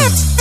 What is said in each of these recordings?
What?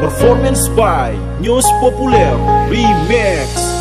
Performance by News Populer Remix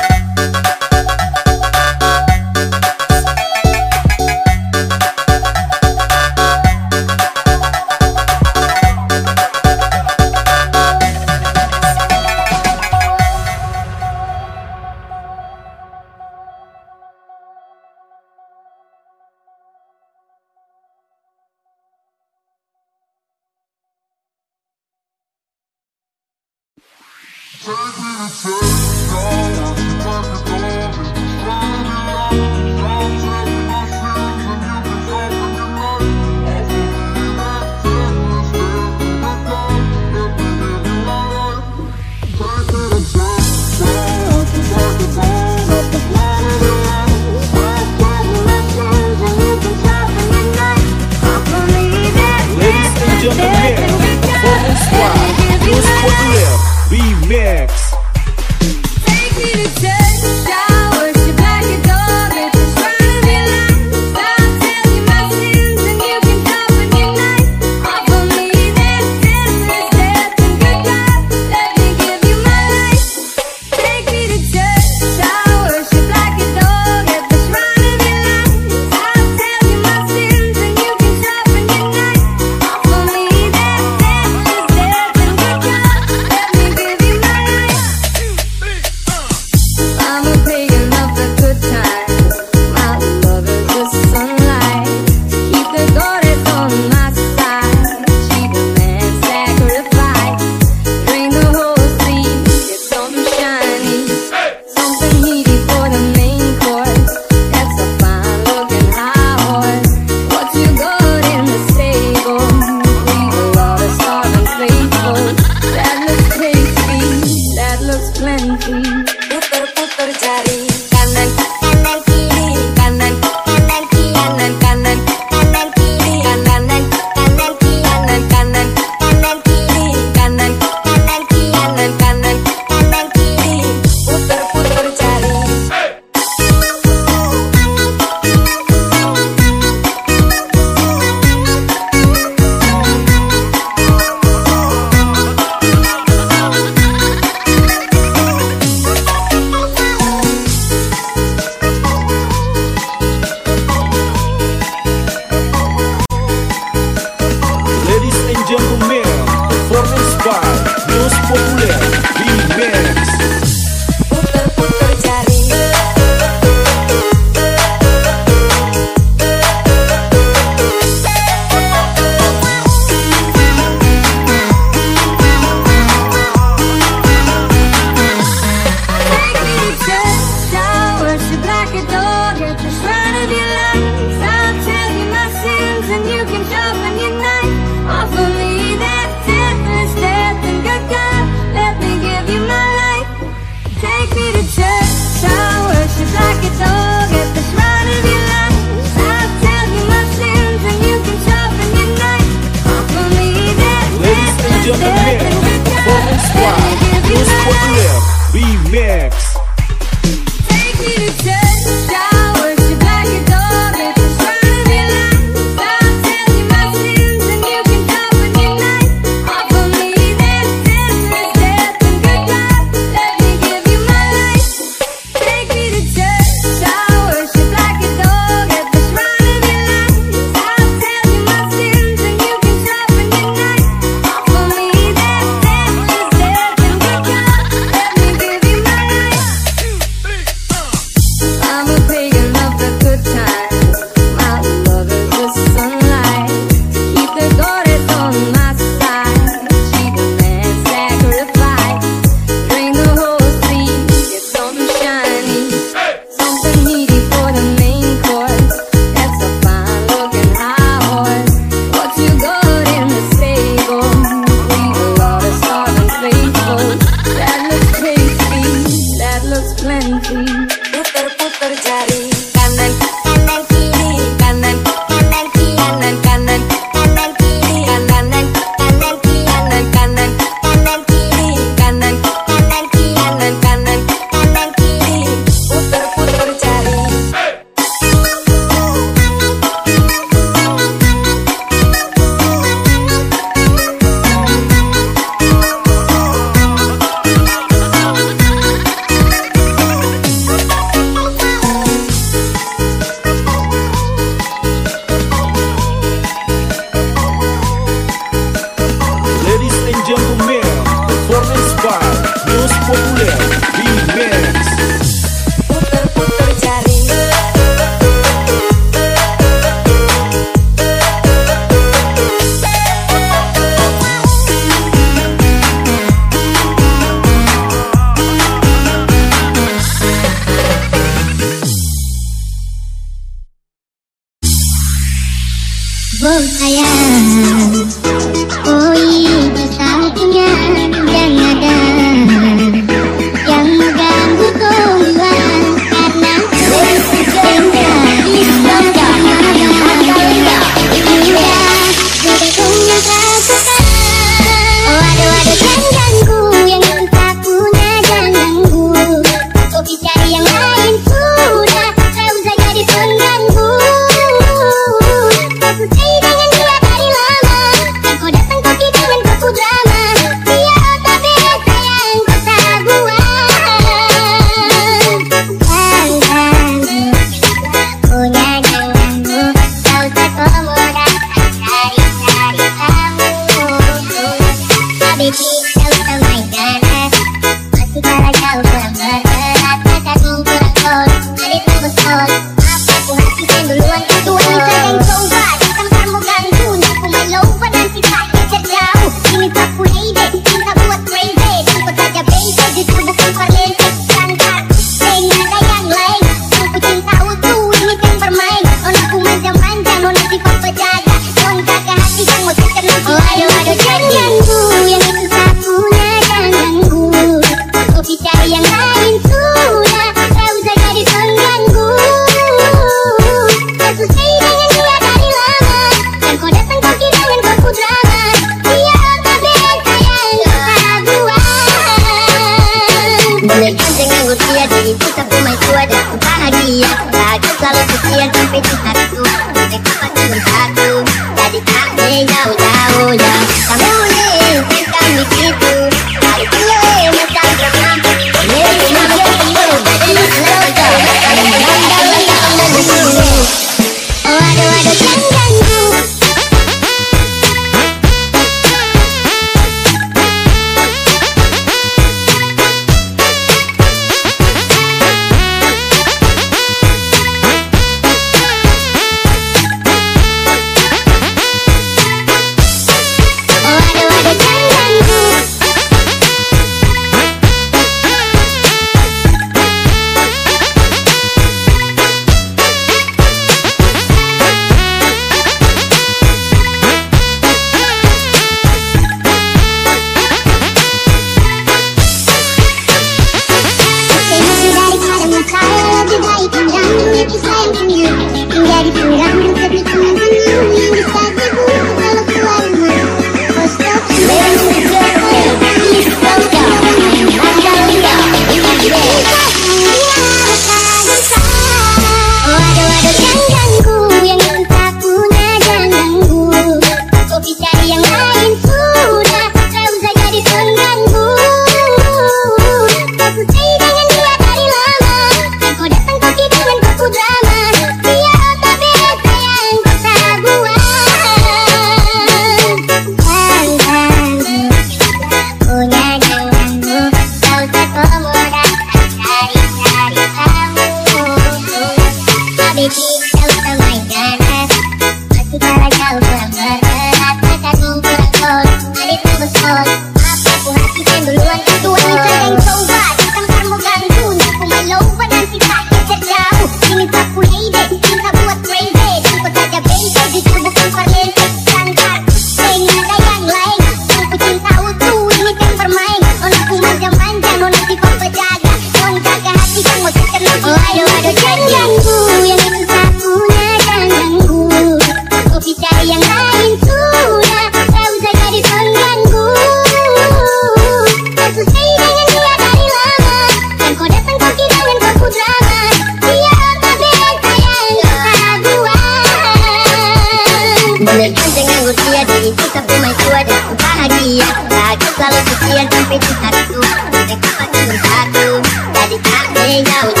selalu setia sampai di hatiku Sampai kapan bersatu Jadi tak